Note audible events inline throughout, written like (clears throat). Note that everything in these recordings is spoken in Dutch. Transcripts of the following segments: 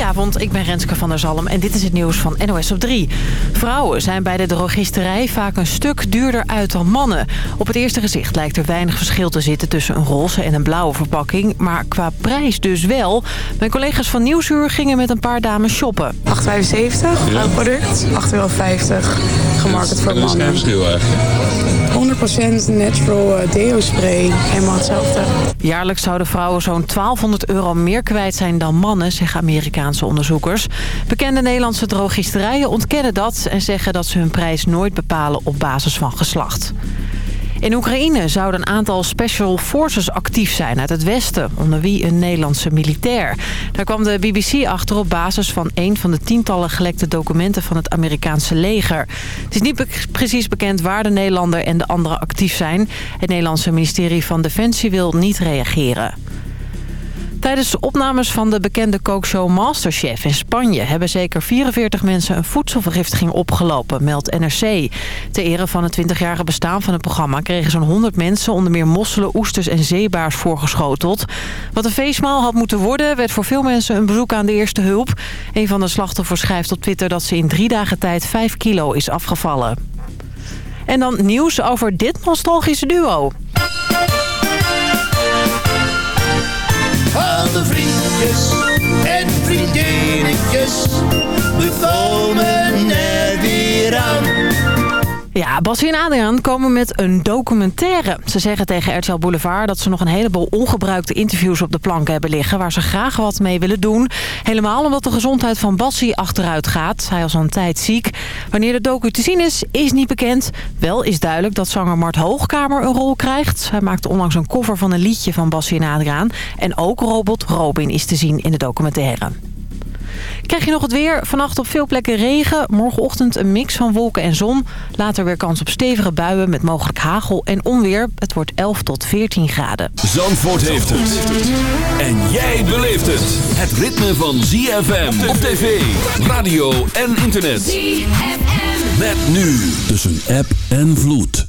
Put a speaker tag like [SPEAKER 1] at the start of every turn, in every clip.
[SPEAKER 1] Goedenavond, ik ben Renske van der Zalm en dit is het nieuws van NOS op 3. Vrouwen zijn bij de drogisterij vaak een stuk duurder uit dan mannen. Op het eerste gezicht lijkt er weinig verschil te zitten tussen een roze en een blauwe verpakking. Maar qua prijs dus wel. Mijn collega's van Nieuwsuur gingen met een paar dames shoppen.
[SPEAKER 2] 8,75 oud product, 8,50 euro gemarket voor
[SPEAKER 3] Dat is geen
[SPEAKER 2] mannen.
[SPEAKER 3] verschil eigenlijk.
[SPEAKER 2] 100% natural eh, deo spray, helemaal hetzelfde.
[SPEAKER 1] Jaarlijks zouden vrouwen zo'n 1200 euro meer kwijt zijn dan mannen, zeggen Amerikaanse onderzoekers. Bekende Nederlandse drogisterijen ontkennen dat en zeggen dat ze hun prijs nooit bepalen op basis van geslacht. In Oekraïne zouden een aantal special forces actief zijn uit het westen, onder wie een Nederlandse militair. Daar kwam de BBC achter op basis van een van de tientallen gelekte documenten van het Amerikaanse leger. Het is niet precies bekend waar de Nederlander en de anderen actief zijn. Het Nederlandse ministerie van Defensie wil niet reageren. Tijdens de opnames van de bekende kookshow Masterchef in Spanje... hebben zeker 44 mensen een voedselvergiftiging opgelopen, meldt NRC. Ter ere van het 20-jarige bestaan van het programma... kregen zo'n 100 mensen onder meer mosselen, oesters en zeebaars voorgeschoteld. Wat een feestmaal had moeten worden... werd voor veel mensen een bezoek aan de eerste hulp. Een van de slachtoffers schrijft op Twitter dat ze in drie dagen tijd 5 kilo is afgevallen. En dan nieuws over dit nostalgische duo.
[SPEAKER 4] Alle vriendjes en vriendinnetjes, we komen er weer aan.
[SPEAKER 1] Ja, Bassie en Adriaan komen met een documentaire. Ze zeggen tegen RTL Boulevard dat ze nog een heleboel ongebruikte interviews op de plank hebben liggen... waar ze graag wat mee willen doen. Helemaal omdat de gezondheid van Bassie achteruit gaat. Hij is al een tijd ziek. Wanneer de docu te zien is, is niet bekend. Wel is duidelijk dat zanger Mart Hoogkamer een rol krijgt. Hij maakte onlangs een cover van een liedje van Bassie en Adriaan. En ook robot Robin is te zien in de documentaire. Krijg je nog het weer? Vannacht op veel plekken regen. Morgenochtend een mix van wolken en zon. Later weer kans op stevige buien met mogelijk hagel en onweer. Het wordt 11 tot 14 graden.
[SPEAKER 5] Zandvoort heeft het. En jij beleeft het. Het ritme van ZFM op tv, radio en internet.
[SPEAKER 6] ZFM.
[SPEAKER 5] Met nu tussen app en vloed.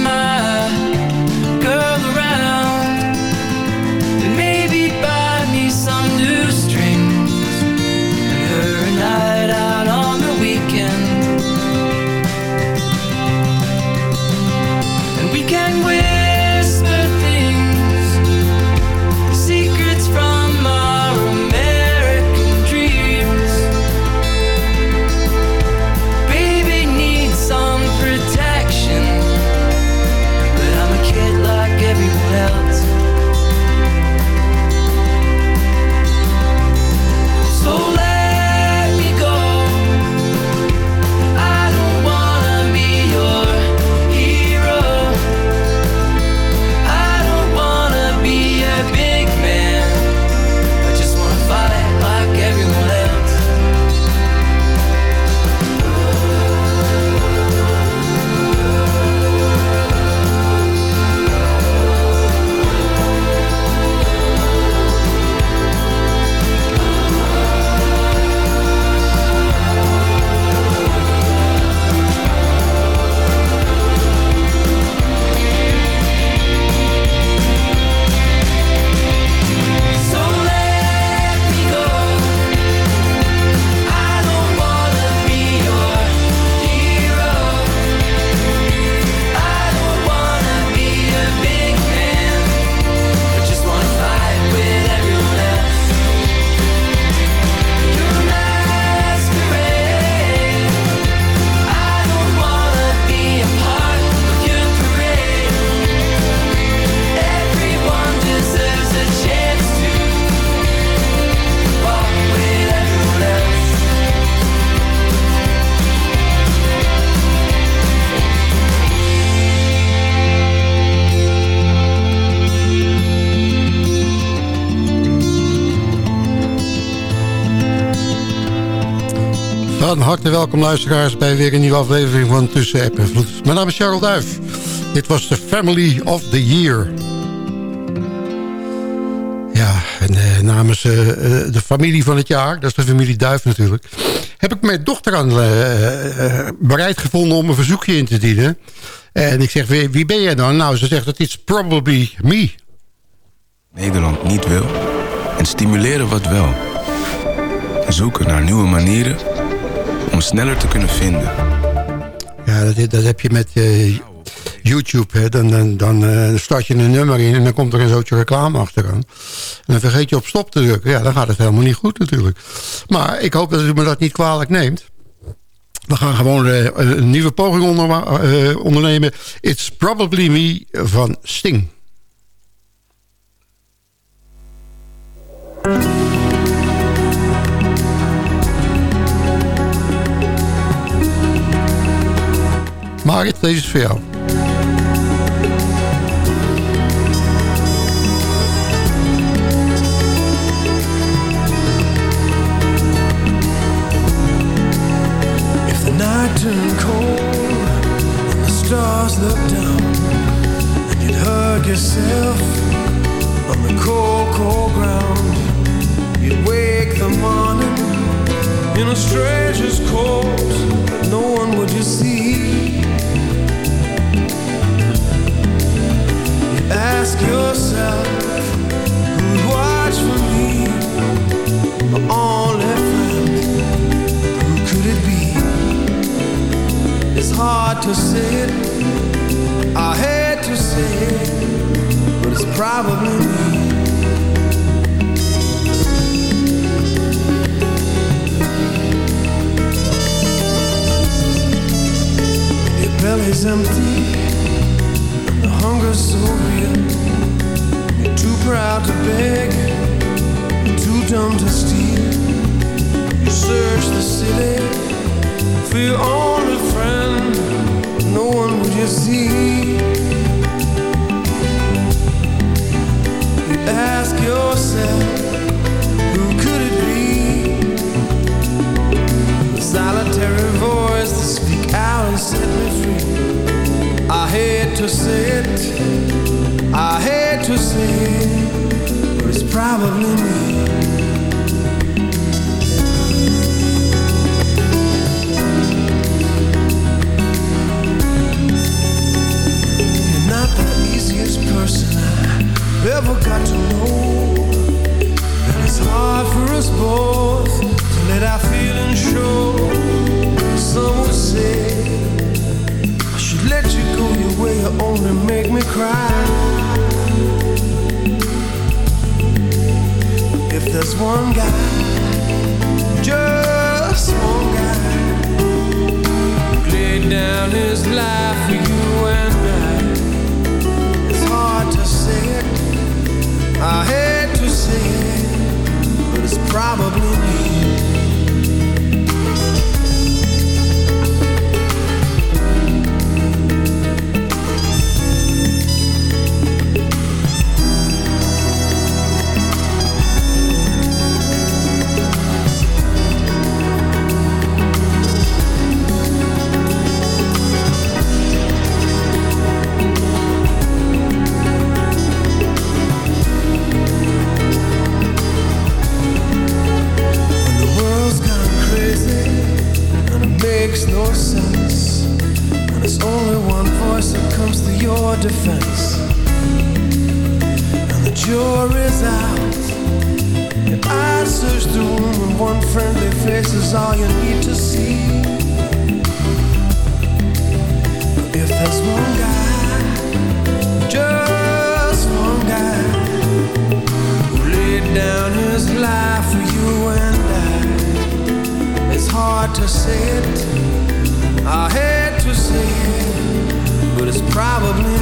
[SPEAKER 7] Van harte welkom luisteraars bij weer een nieuwe aflevering van Tussen App en Vloed. Mijn naam is Charles Duif. Dit was de Family of the Year. Ja, en eh, namens uh, de familie van het jaar, dat is de familie Duif natuurlijk... heb ik mijn dochter aan uh, bereid gevonden om een verzoekje in te dienen. En ik zeg, wie, ben jij dan? Nou, ze zegt, het is probably me.
[SPEAKER 8] Nederland niet wil en stimuleren wat wel. Zoeken naar nieuwe manieren om sneller te kunnen vinden.
[SPEAKER 7] Ja, dat, dat heb je met uh, YouTube. Hè. Dan, dan, uh, start je een nummer in en dan komt er een zootje reclame achteraan. En dan vergeet je op stop te drukken. Ja, dan gaat het helemaal niet goed natuurlijk. Maar ik hoop dat u me dat niet kwalijk neemt. We gaan gewoon uh, een nieuwe poging onder, ondernemen. It's Probably Me van Sting. Marit, deze is voor jou.
[SPEAKER 9] If the night turned cold and the stars looked down and you'd hug yourself on the cold, cold ground you'd wake the morning in a stranger's coat no one would you see ask yourself watch for me? My only friend who could it be? It's hard to say I hate to say it but it's probably me. Belly's empty hunger's so real. Too proud to beg, too dumb to steal. You search the city for your only friend, no one would you see. You ask yourself, who could it be? The solitary voice to speak out and set me free. I hate to say it, but it's probably me. You're not the easiest person I ever got to know, and it's hard for us both to let our feelings show. Some would say Should let you go your way, you only make me cry. There's one guy, just one guy, laid down his life for you and I, it's hard to say it, I hate to say it, but it's probably me. Defense. And the jury's out. I search the room and one friendly face is all you need to see. But if there's one guy Just one guy Who laid down his life for you and I It's hard to say it I hate to say it But it's probably me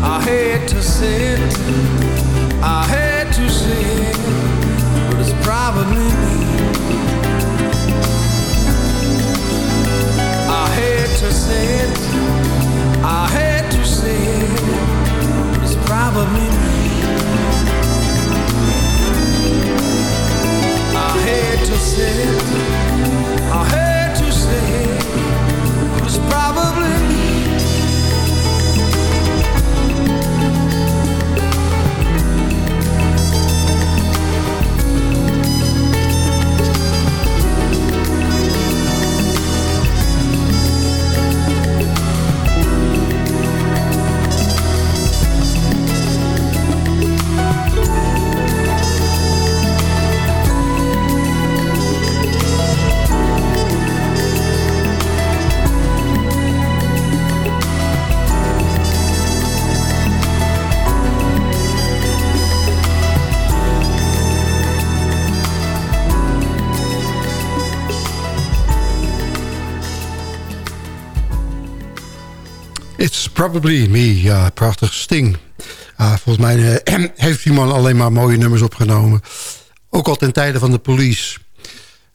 [SPEAKER 9] I hate to say it, I hate to say it, but it's probably me. I hate to say it, I hate to say it, but it's probably me.
[SPEAKER 7] It's was probably Probably Me. Ja, prachtig Sting. Uh, volgens mij uh, (clears throat) heeft die man alleen maar mooie nummers opgenomen. Ook al ten tijde van de police.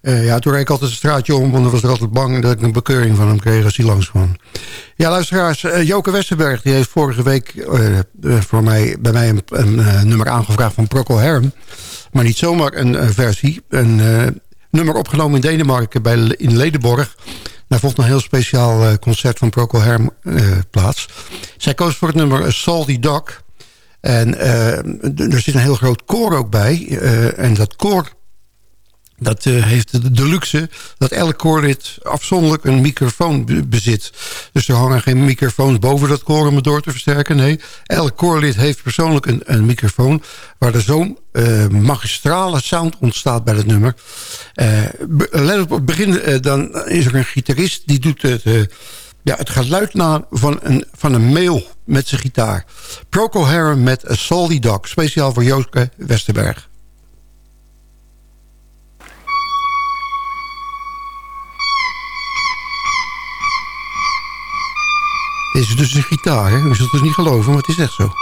[SPEAKER 7] Uh, ja, toen reed ik altijd een straatje om... want dan was er altijd bang dat ik een bekeuring van hem kreeg als hij langs kwam. Ja, luisteraars. Uh, Joke Westerberg die heeft vorige week voor mij, bij mij een, een nummer aangevraagd van Procol Harum. Maar niet zomaar een versie. Een nummer opgenomen in Denemarken bij, in Ledenborg. Daar vond een heel speciaal concert van Procol Harum plaats. Zij koos voor het nummer Salty Dog... En uh, er zit een heel groot koor ook bij. En dat koor dat uh, heeft de, luxe dat elk koorlid afzonderlijk een microfoon bezit. Dus er hangen geen microfoons boven dat koor om het door te versterken. Nee, elk koorlid heeft persoonlijk een, een microfoon... waar er zo'n uh, magistrale sound ontstaat bij het nummer. Uh, let op het begin, dan is er een gitarist die doet het ja, het geluid na van een, van een mail met zijn gitaar. Procol Harum met Salty Dog. Speciaal voor Jooske Westerberg. Dit is dus een gitaar, hè? U zult het dus niet geloven, maar het is echt zo.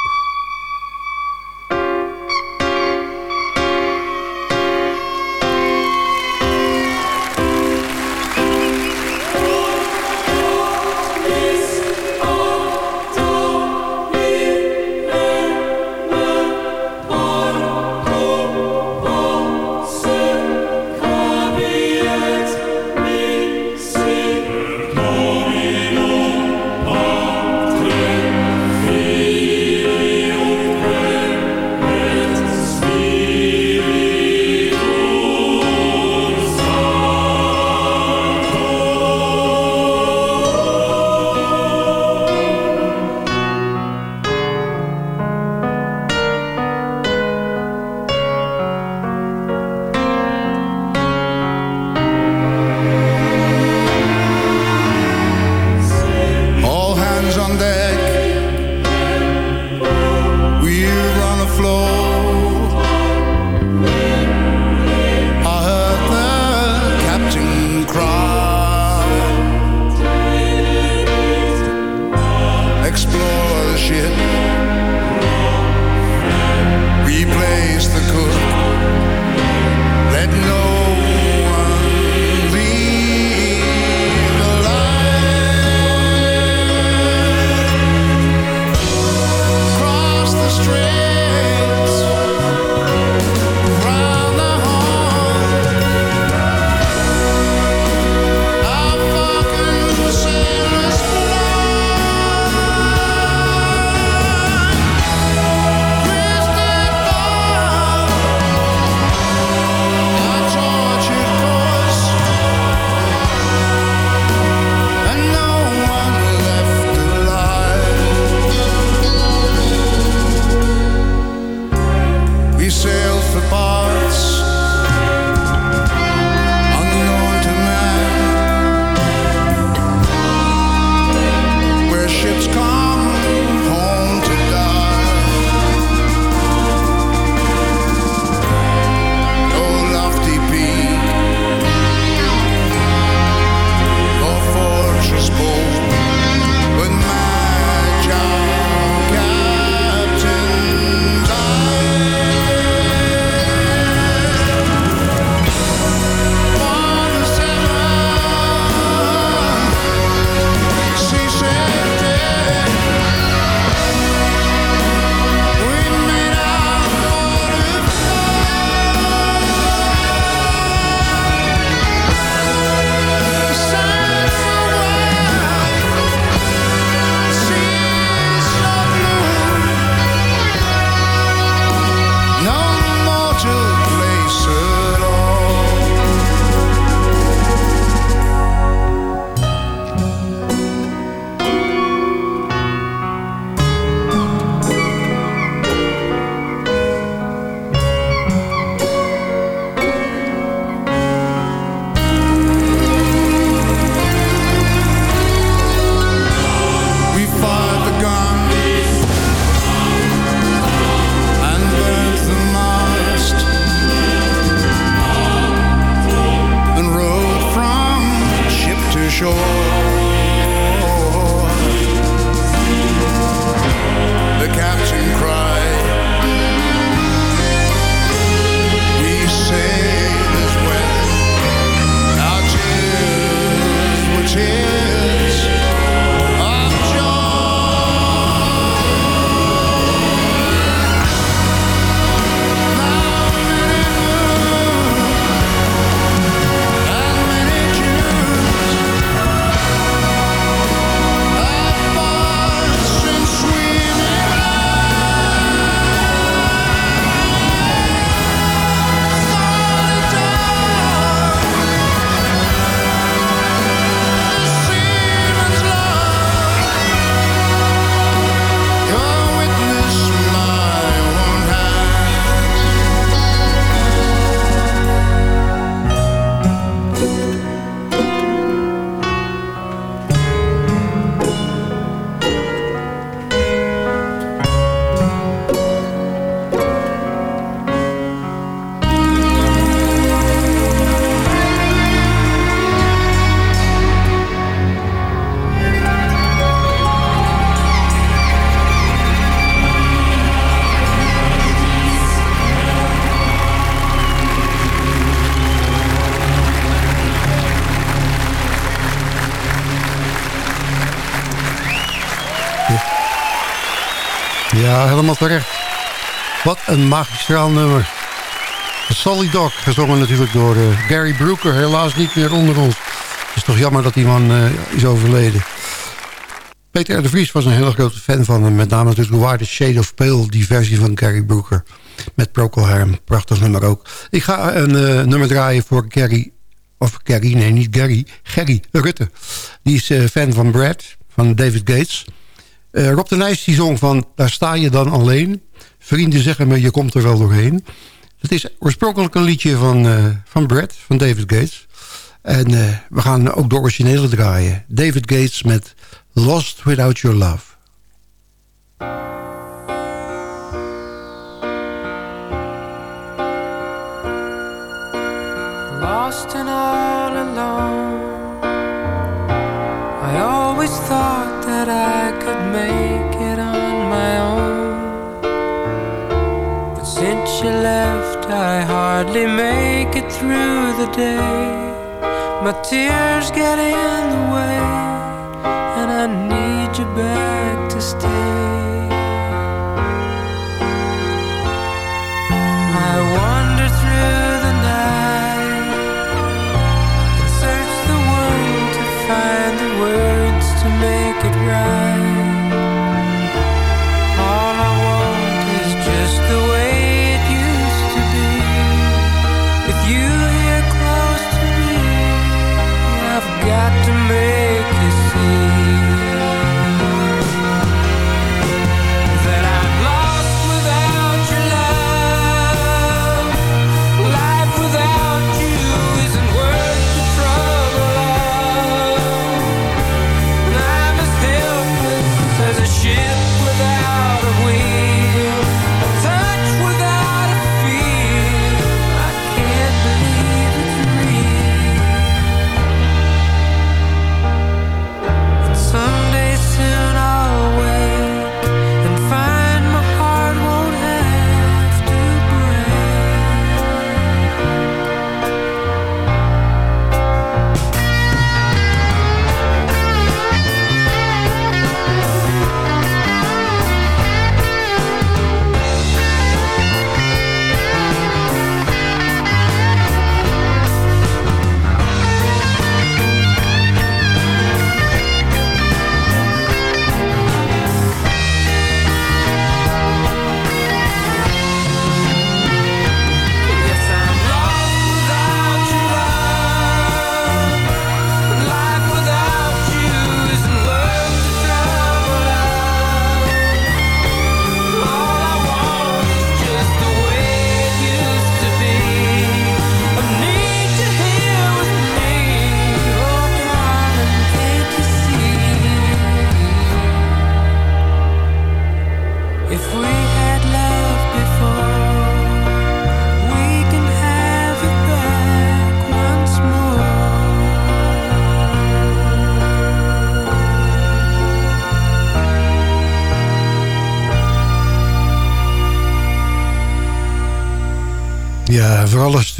[SPEAKER 7] Wat een magistraal nummer. Solid Dog, gezongen natuurlijk door uh, Gary Brooker. Helaas niet meer onder ons. Het is toch jammer dat die man uh, is overleden. Peter de Vries was een hele grote fan van hem. Met name natuurlijk Why the Shade of Pale, die versie van Gary Brooker. Met Procol Harum, prachtig nummer ook. Ik ga een uh, nummer draaien voor Gary... Of Gary, nee niet Gary. Gary Rutte. Die is fan van Brad, van David Gates... Uh, Rob de Nijs die zong van Daar sta je dan alleen. Vrienden zeggen me, je komt er wel doorheen. Het is oorspronkelijk een liedje van, uh, van Brad, van David Gates. En uh, we gaan ook de originele draaien. David Gates met Lost Without Your Love.
[SPEAKER 10] Lost and always thought that I could make it on my own. But since you left I hardly make it through the day. My tears get in the way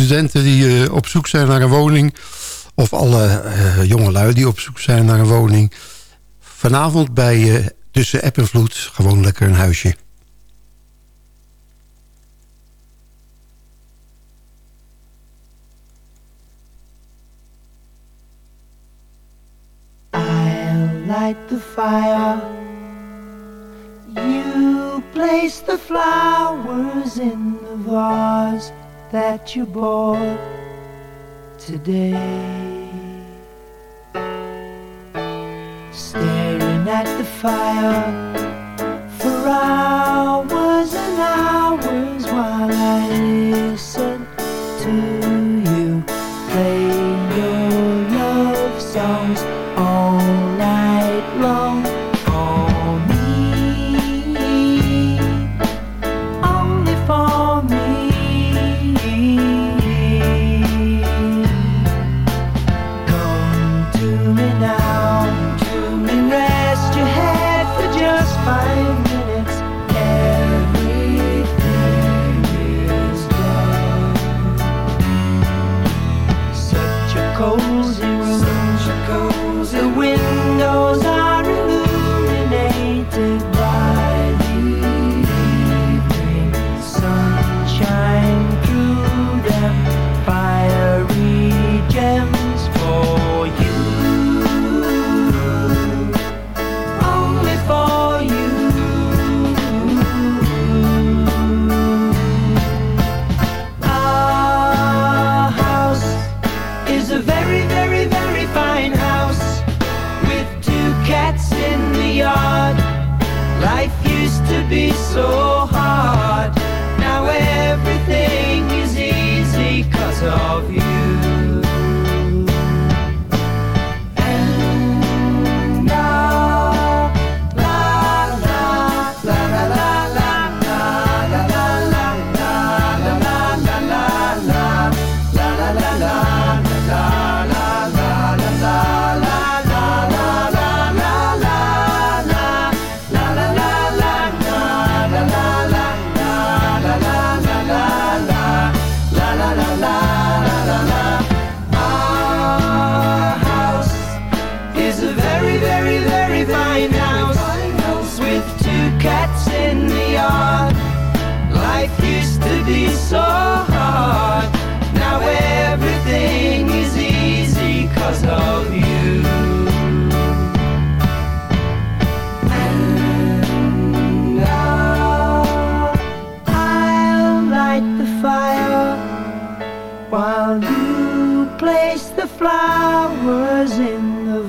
[SPEAKER 7] studenten die uh, op zoek zijn naar een woning... of alle uh, jongelui die op zoek zijn naar een woning... vanavond bij uh, Tussen App gewoon lekker een huisje.
[SPEAKER 11] Light the fire. You place the flowers in the vase that you bought today. Staring at the fire for hours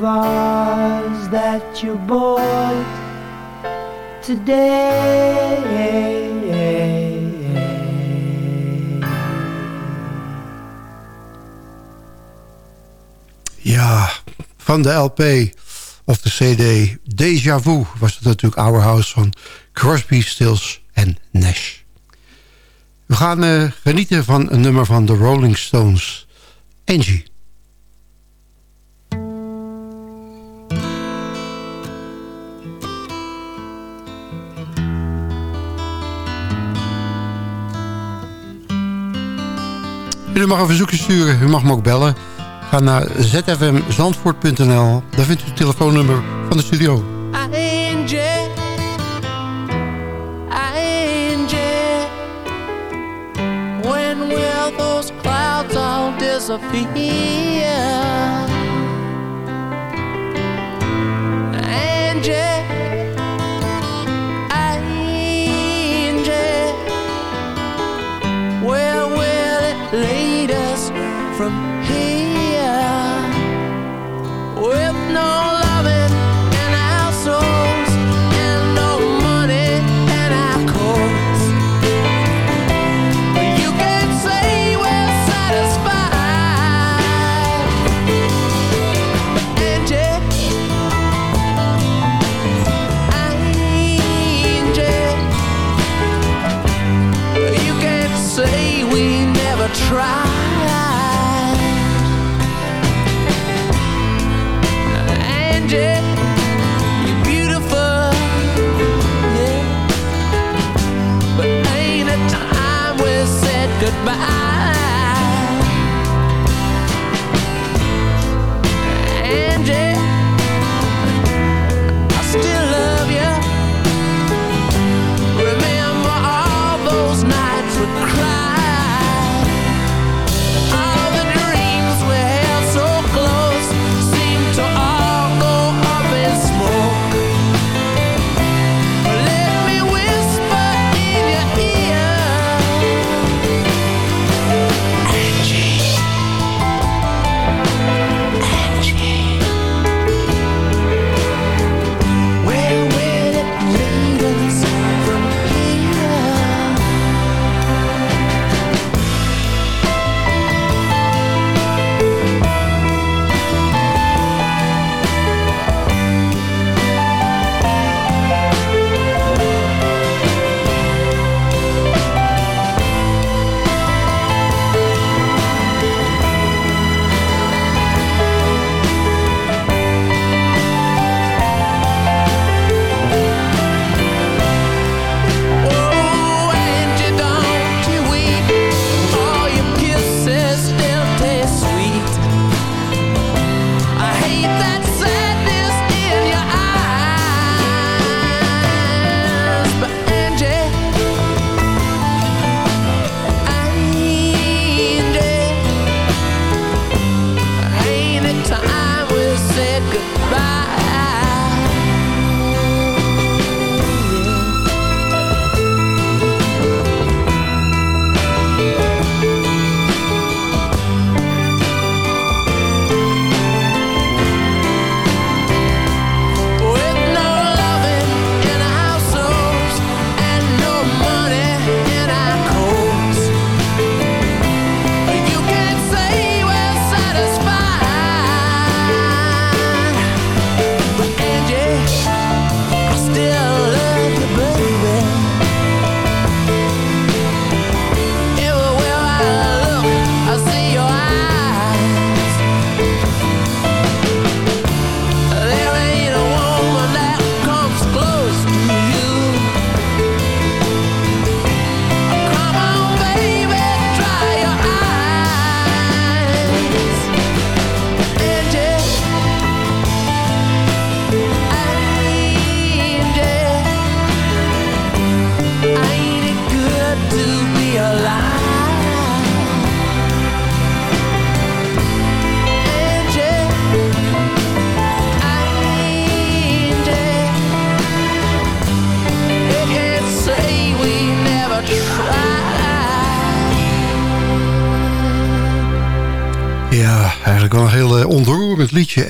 [SPEAKER 12] vase that you bought today.
[SPEAKER 7] Ja, van de LP of de CD Deja Vu was het natuurlijk Our House van Crosby, Stills en Nash. We gaan eh, genieten van een nummer van de Rolling Stones. Angie. U mag een verzoekje sturen, u mag me ook bellen. Ga naar zfmzandvoort.nl. Daar vindt u het telefoonnummer van de studio.
[SPEAKER 13] When will those clouds all disappear?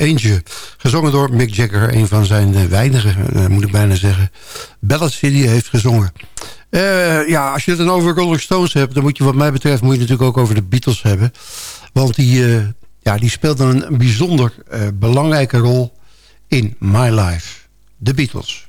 [SPEAKER 10] Eentje. Gezongen door Mick Jagger, een van zijn eh, weinige, eh, moet ik bijna zeggen, ballads die heeft gezongen. Eh, ja, als je het dan over Rolling Stones hebt, dan moet je wat mij betreft moet je natuurlijk ook over de Beatles hebben. Want die, eh, ja, die speelden een bijzonder belangrijke rol in My Life. De Beatles.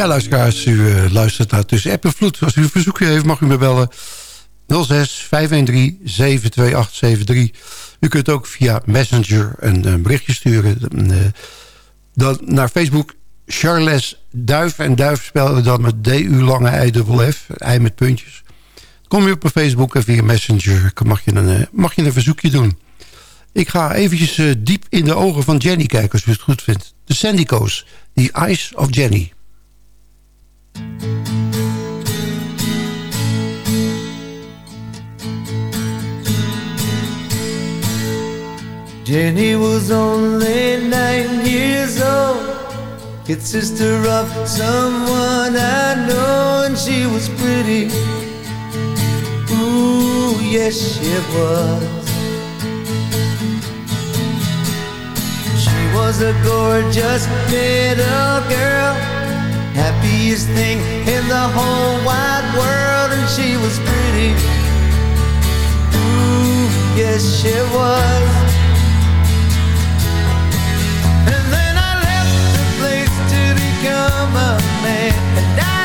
[SPEAKER 10] Ja, luisteraars, u eh, luistert naar Tussen App Vloed. Als u een verzoekje heeft, mag u me bellen. 06 513 72873. U kunt ook via Messenger een, eh, berichtje sturen. Eh, dan naar Facebook. Charles Duif. En Duif spellen dan met D-U lange I-F. I met puntjes. Kom je op Facebook en via Messenger mag je een, mag je een verzoekje doen. Ik ga eventjes diep in de ogen van Jenny kijken als u het goed vindt. De Sandico's. The Eyes of Jenny.
[SPEAKER 12] Jenny was only nine years old. Kid sister of someone I know, and she was pretty. Ooh, yes, she was. She was a gorgeous little girl, happiest thing in the whole wide world, and she was pretty. Ooh, yes, she was. And then I left the place to become a man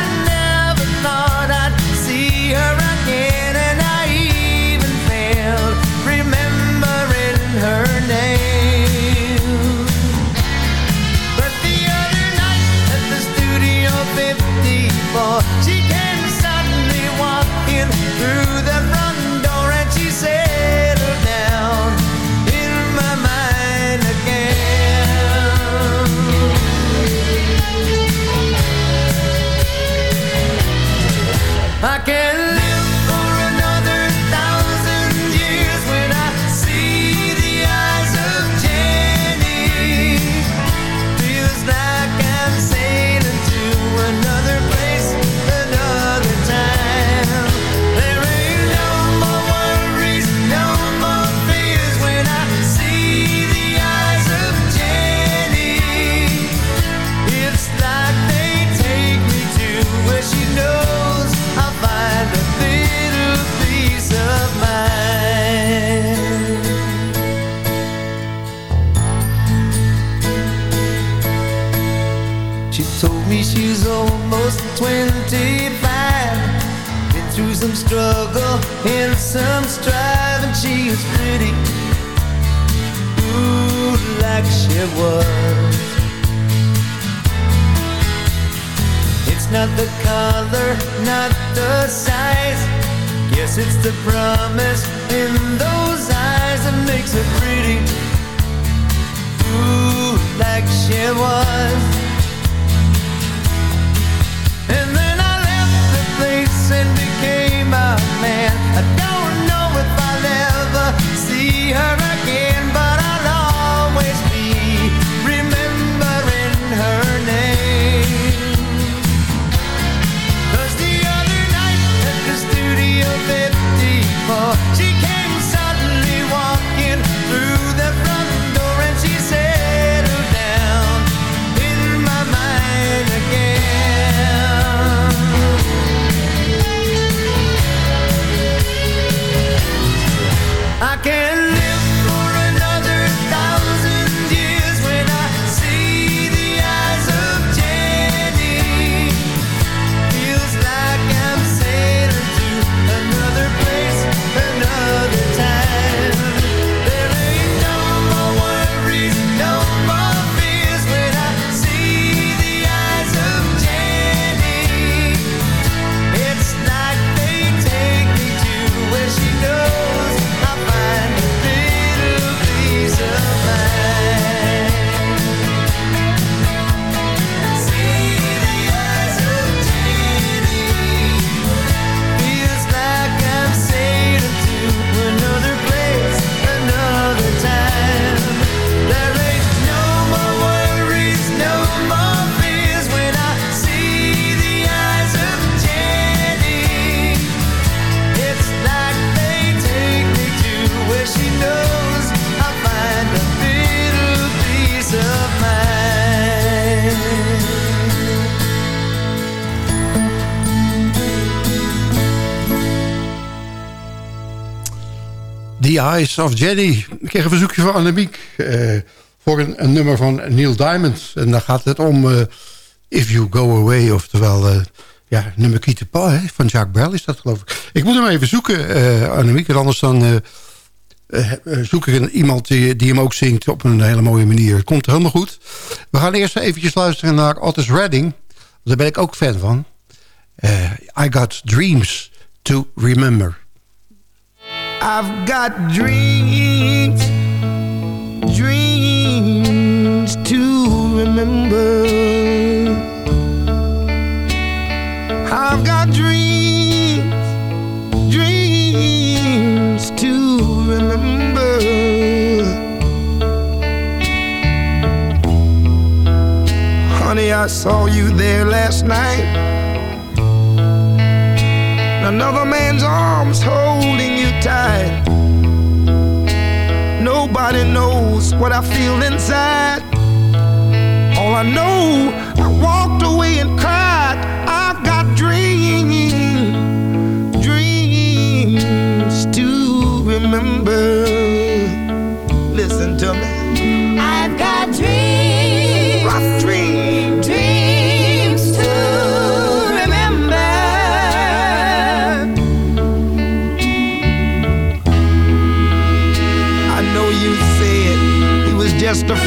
[SPEAKER 14] Eyes of Jenny.
[SPEAKER 7] Ik kreeg een verzoekje van Annemiek eh, voor een, nummer van Neil Diamond. En daar gaat het om eh, If You Go Away, oftewel eh, ja, nummer Kieter Paul hè, van Jacques Brel is dat geloof ik. Ik moet hem even zoeken, Annemiek, en anders dan zoek ik een, iemand die, die hem ook zingt op een hele mooie manier. Het komt helemaal goed. We gaan eerst even luisteren naar Otis Redding. Daar ben ik ook fan van. I Got Dreams to Remember.
[SPEAKER 15] I've got dreams, dreams to remember. I've got dreams, dreams to remember. Honey, I saw you there last night. Another man's arms holding tight. Nobody knows what I feel inside. All I know, I walked away and cried.
[SPEAKER 16] The.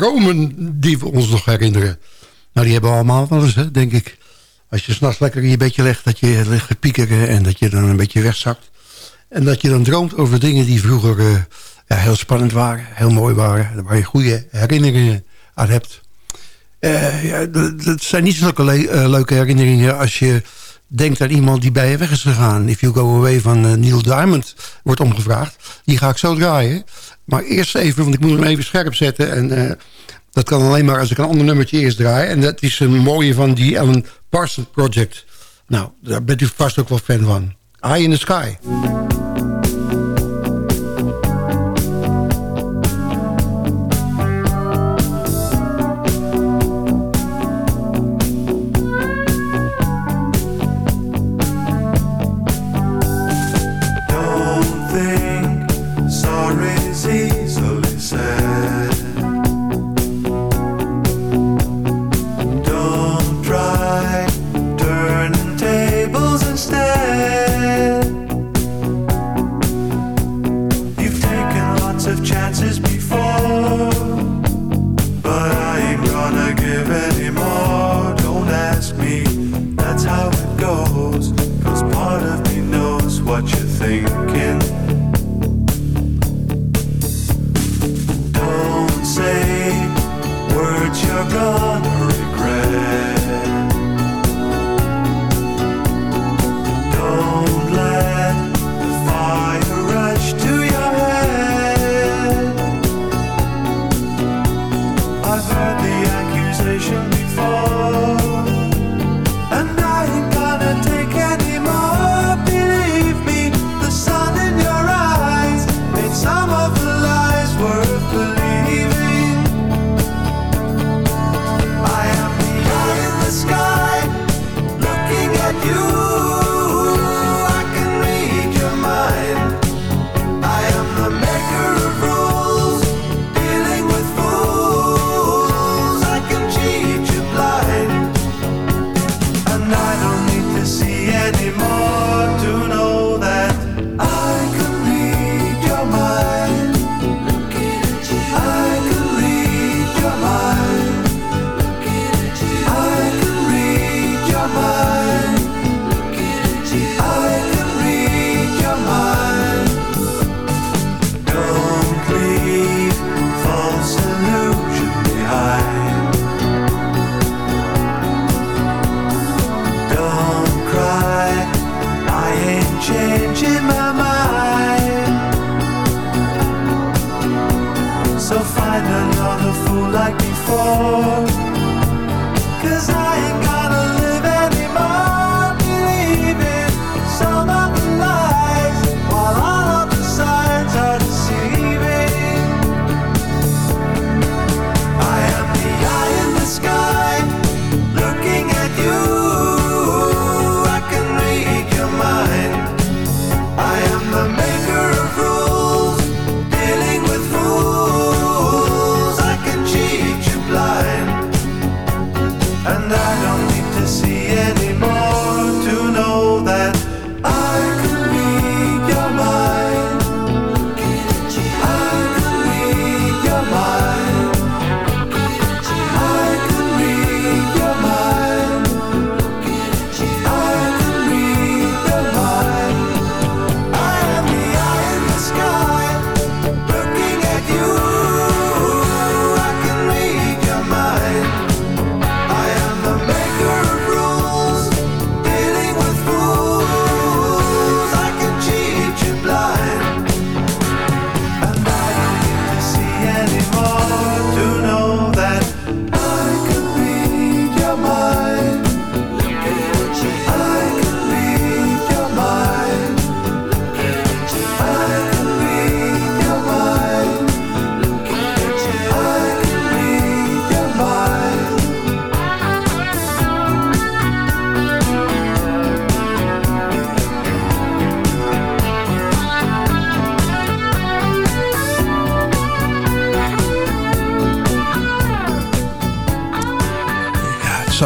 [SPEAKER 16] Dromen die we ons nog herinneren. Nou, die hebben we allemaal wel eens, hè, denk ik. Als je s'nachts lekker in je bedje legt, dat je ligt te piekeren... en dat je dan een beetje wegzakt. En dat je dan droomt over dingen die vroeger eh, ja, heel spannend waren. Heel mooi waren. Waar je goede herinneringen aan hebt. Eh, ja, dat zijn niet zulke eh, leuke herinneringen als je denkt aan iemand die bij je weg is gegaan. If You Go Away van Neil Diamond wordt omgevraagd. Die ga ik zo draaien. Maar eerst even, want ik moet hem even scherp zetten. En eh, dat kan alleen maar als ik een ander nummertje eerst draai. En dat is een mooie van die Alan Parsons Project. Nou, daar bent u vast ook wel fan van. Eye in the Sky.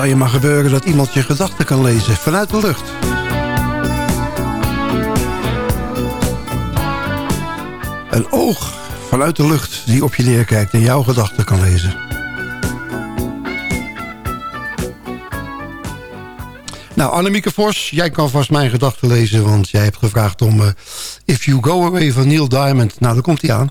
[SPEAKER 7] Je maar gebeuren dat iemand je gedachten kan lezen vanuit de lucht. Een oog vanuit de lucht die op je neerkijkt en jouw gedachten kan lezen. Nou, Annemieke Vos, jij kan vast mijn gedachten lezen... want jij hebt gevraagd om uh, If You Go Away van Neil Diamond. Nou, daar komt hij aan.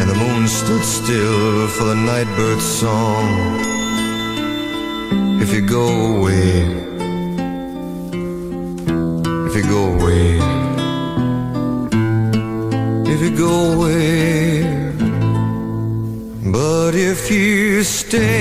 [SPEAKER 17] and the moon stood still for the nightbird's song. If you go away, if you go away, if you go away, but if you stay,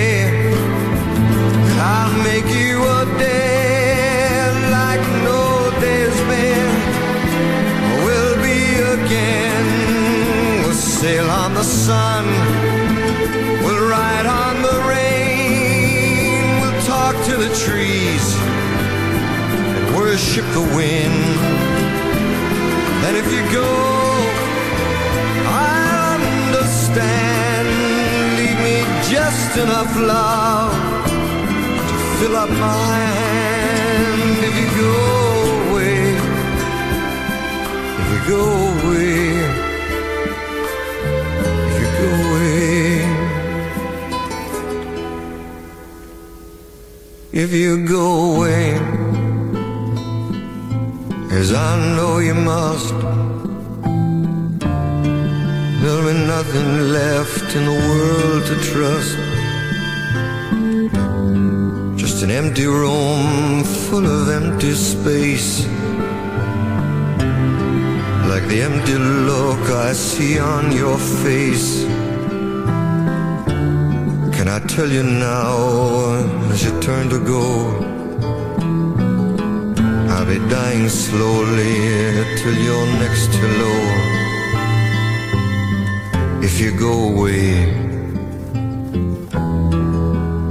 [SPEAKER 17] If you go away,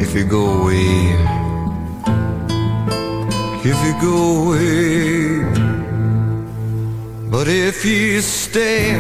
[SPEAKER 17] if you go away, if you go away. But if you stay,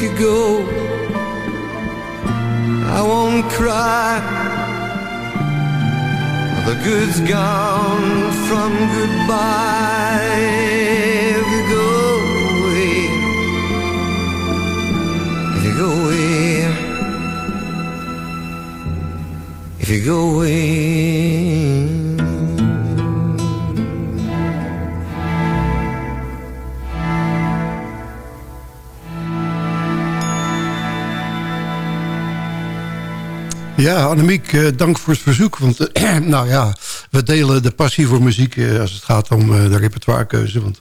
[SPEAKER 17] if you go, I won't cry. The good's gone from goodbye. If you go away, if you go away, if you go away.
[SPEAKER 7] Ja, Annemiek, eh, dank voor het verzoek. Want eh, (clears throat) nou ja, we delen de passie voor muziek eh, als het gaat om de repertoirekeuze. Want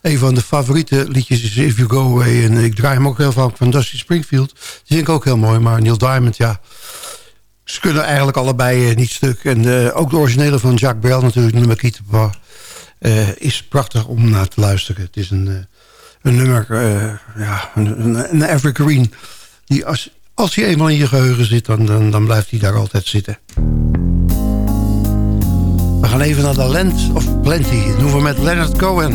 [SPEAKER 7] een van de favoriete liedjes is If You Go Away. En ik draai hem ook heel vaak van Dusty Springfield. Die vind ik ook heel mooi. Maar Neil Diamond, ja, ze kunnen eigenlijk allebei niet stuk. En ook de originele van Jacques Brel natuurlijk, nummer Kietapa, is prachtig om naar te luisteren. Het is een, een nummer, ja, een, een evergreen die als als hij eenmaal in je geheugen zit, dan, dan, dan blijft hij daar altijd zitten. We gaan even naar de Land of Plenty. Dat doen we met Leonard Cohen.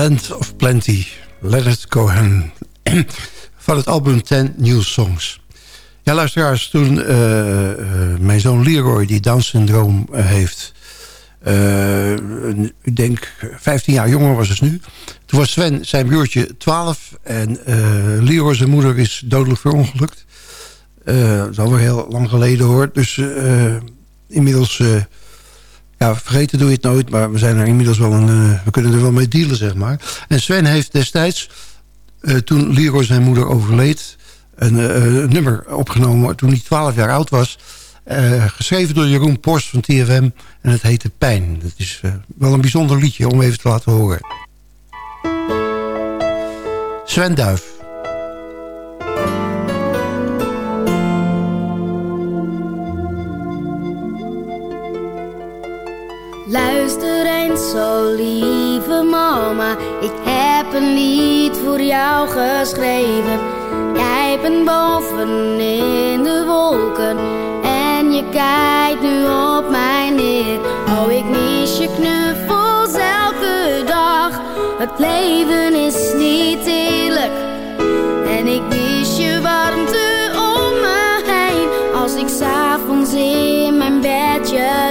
[SPEAKER 18] Land of Plenty.
[SPEAKER 7] Let it go hen. (clears throat) Van het album 10 New Songs. Ja, luisteraars, toen eh, eh, mijn zoon Leroy, die Down-syndroom eh, heeft... ik denk 15 jaar jonger was dus nu. Toen was Sven, zijn broertje, 12. En Leroy, zijn moeder, is dodelijk verongelukt. Dat is alweer heel lang geleden hoor. Dus inmiddels... ja, vergeten doe je het nooit, maar we zijn er inmiddels wel een, eh, we kunnen er wel mee dealen, zeg maar. En Sven heeft destijds, eh, toen Leroy zijn moeder overleed, een, eh, nummer opgenomen toen hij 12 jaar oud was. geschreven door Jeroen Post van TFM en het heette Pijn. Dat is wel een bijzonder liedje om even te laten horen. Sven Duif.
[SPEAKER 19] Luister eens zo, lieve mama. Ik heb een lied voor jou geschreven. Jij bent boven in de wolken. En je kijkt nu op mij neer. Oh, ik mis je knuffels elke dag. Het leven is niet eerlijk. En ik mis je warmte om me heen. Als ik s'avonds in mijn bedje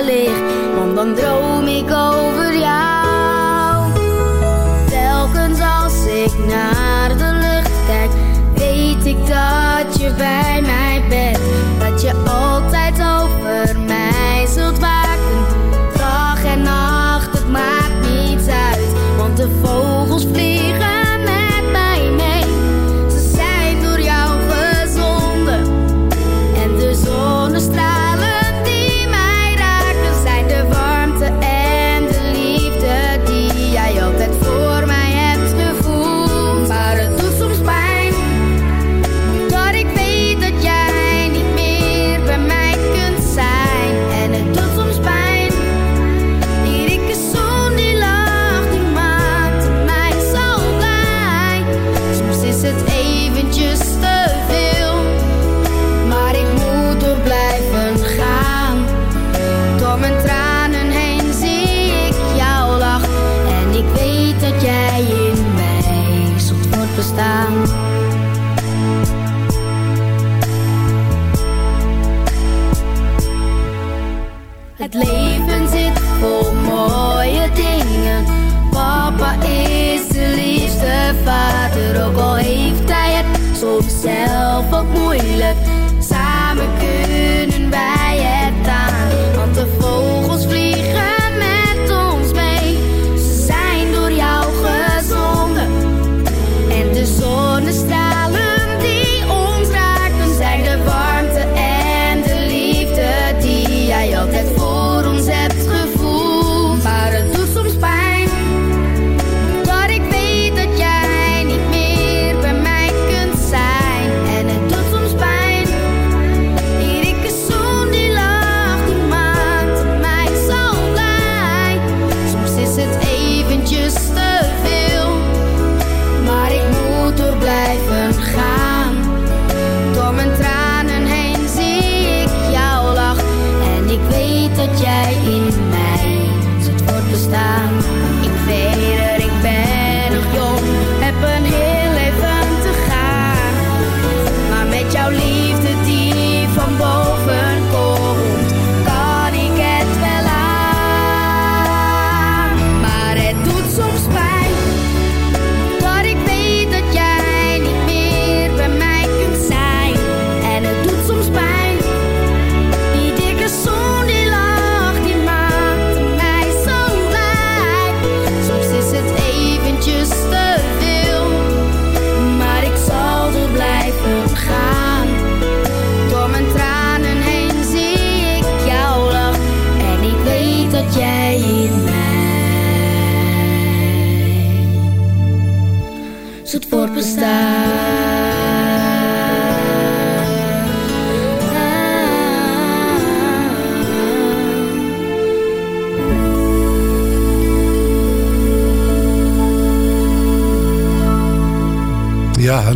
[SPEAKER 19] dan droom.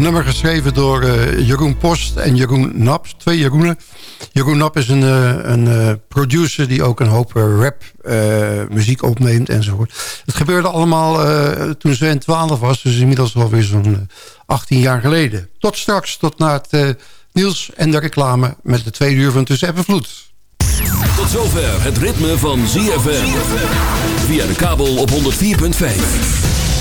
[SPEAKER 7] nummer geschreven door eh, Jeroen Post en Jeroen Nap. Twee Jeroenen. Jeroen Nap is een, eh, een eh, producer die ook een hoop rap muziek opneemt enzovoort. Het gebeurde allemaal toen Sven 12 was. Dus inmiddels alweer zo'n 18 jaar geleden. Tot straks, tot na het nieuws en de reclame met de twee uur van Tussen Vloed.
[SPEAKER 5] Tot zover het ritme van ZFM. Via de kabel op 104.5.